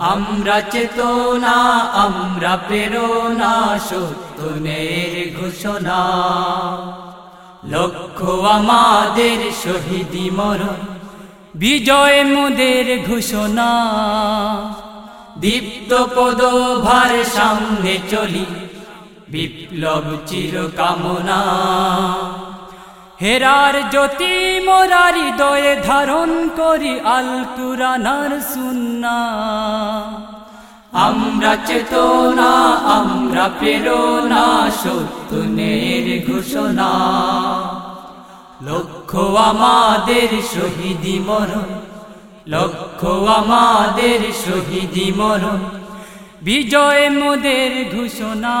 আমরা চেতনা, আমরা প্রেরণা, সত্যনের ঘোষণা। লক্ষ্য আমাদের শহীদি মরণ, বিজয় মোদের ঘোষণা। দীপ্ত পদভার সামনে চলি, বিপ্লব চির কামনা হেরার জ্যোতি মোরার হৃদয়ে ধারণ করি আল কুরানার সুন্না। আমরা চেতনা, আমরা প্রেরণা সত্যনের ঘোষণা। লক্ষ্য আমাদের শহীদি মরণ লক্ষ্য আমাদের শহীদি মরণ, বিজয় মোদের ঘোষণা।